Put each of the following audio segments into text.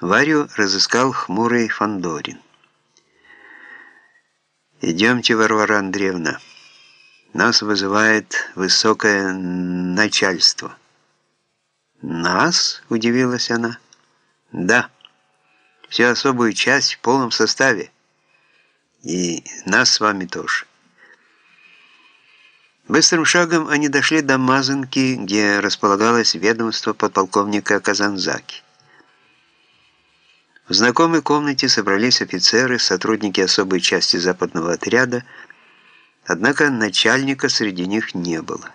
Варю разыскал хмурый Фандорин. «Идемте, Варвара Андреевна. Нас вызывает высокое начальство». «Нас?» – удивилась она. «Да. Всю особую часть в полном составе. И нас с вами тоже». Быстрым шагом они дошли до Мазанки, где располагалось ведомство подполковника Казанзаки. В знакомой комнате собрались офицеры, сотрудники особой части западного отряда, однако начальника среди них не было.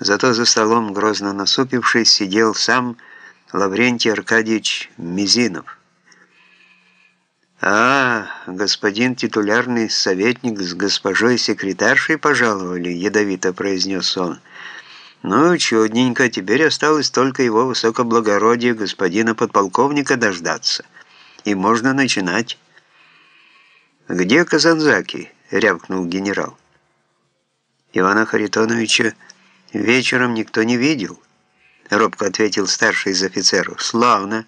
Зато за столом, грозно насупившись, сидел сам Лаврентий Аркадьевич Мизинов. «А, господин титулярный советник с госпожой секретаршей пожаловали», — ядовито произнес он. «Ну, чудненько, теперь осталось только его высокоблагородие господина подполковника дождаться. И можно начинать». «Где Казанзаки?» — рявкнул генерал. Ивана Харитоновича вечером никто не видел, — робко ответил старший из офицеров. «Славно.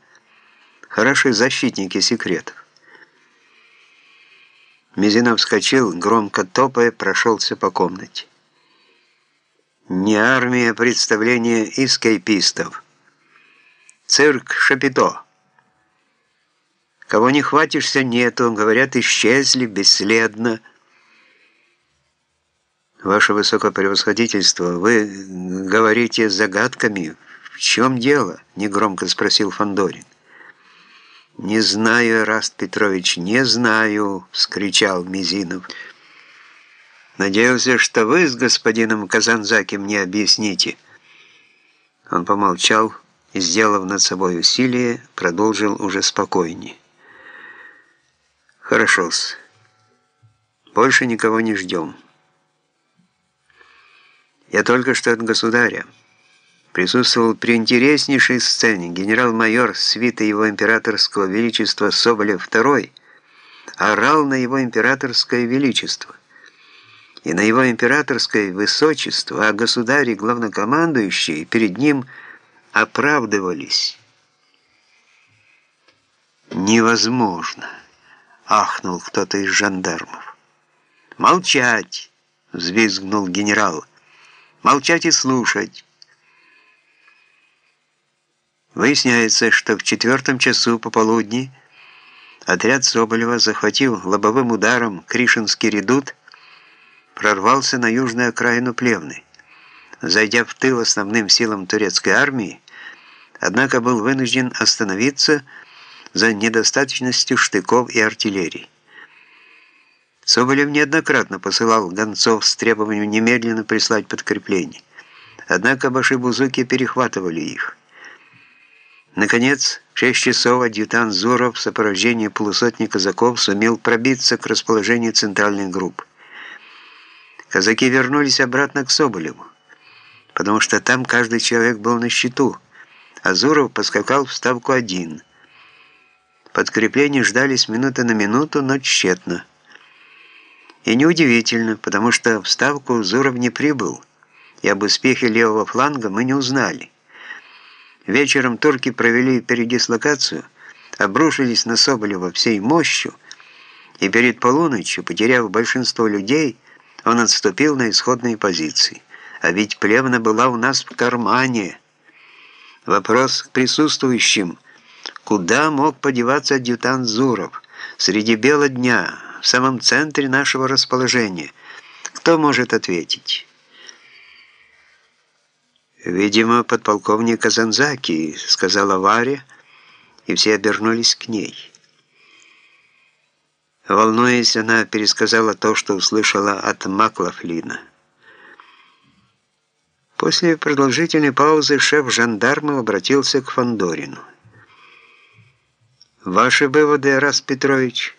Хороши защитники секретов». Мизинов вскочил, громко топая, прошелся по комнате. Не армия представления эскейпистов. Цирк Шапито. Кого не хватишься, нету, говорят, исчезли бесследно. Ваше Высокопревосходительство, вы говорите загадками. В чем дело? Негромко спросил Фандорин. «Не знаю, Эраст Петрович, не знаю!» — вскричал Мизинов. «Надеялся, что вы с господином Казанзаки мне объясните». Он помолчал и, сделав над собой усилие, продолжил уже спокойнее. «Хорошо-с. Больше никого не ждем. Я только что от государя» присутствовал при интереснейшей сцене. Генерал-майор свита его императорского величества Соболев II орал на его императорское величество и на его императорское высочество, а государи главнокомандующие перед ним оправдывались. «Невозможно!» — ахнул кто-то из жандармов. «Молчать!» — взвизгнул генерал. «Молчать и слушать!» Выясняется, что в четвертом часу пополудни отряд Соболева, захватив лобовым ударом Кришинский редут, прорвался на южную окраину Плевны. Зайдя в тыл основным силам турецкой армии, однако был вынужден остановиться за недостаточностью штыков и артиллерии. Соболев неоднократно посылал гонцов с требованием немедленно прислать подкрепление, однако башибузуки перехватывали их. Наконец, в 6 часов адъютант Зуров в сопровождении полусотни казаков сумел пробиться к расположению центральной группы. Казаки вернулись обратно к Соболеву, потому что там каждый человек был на счету, а Зуров поскакал в ставку один. Подкрепления ждали с минуты на минуту, но тщетно. И неудивительно, потому что в ставку Зуров не прибыл, и об успехе левого фланга мы не узнали. Вечером турки провели передислокацию, обрушились на Соболева всей мощью, и перед полуночью, потеряв большинство людей, он отступил на исходные позиции. А ведь плевна была у нас в кармане. Вопрос к присутствующим. Куда мог подеваться адъютант Зуров? Среди бела дня, в самом центре нашего расположения. Кто может ответить? «Видимо, подполковник Казанзаки», — сказала Варя, и все обернулись к ней. Волнуясь, она пересказала то, что услышала от Маклафлина. После продолжительной паузы шеф жандармов обратился к Фандорину. «Ваши выводы, Рас Петрович?»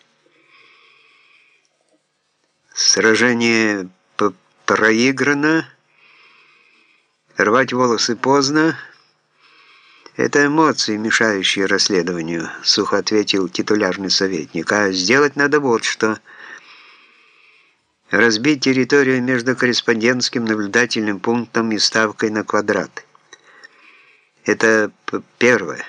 «Сражение проиграно?» Рвать волосы поздно. Это эмоции, мешающие расследованию, сухо ответил титулярный советник. А сделать надо вот что. Разбить территорию между корреспондентским наблюдательным пунктом и ставкой на квадрат. Это первое.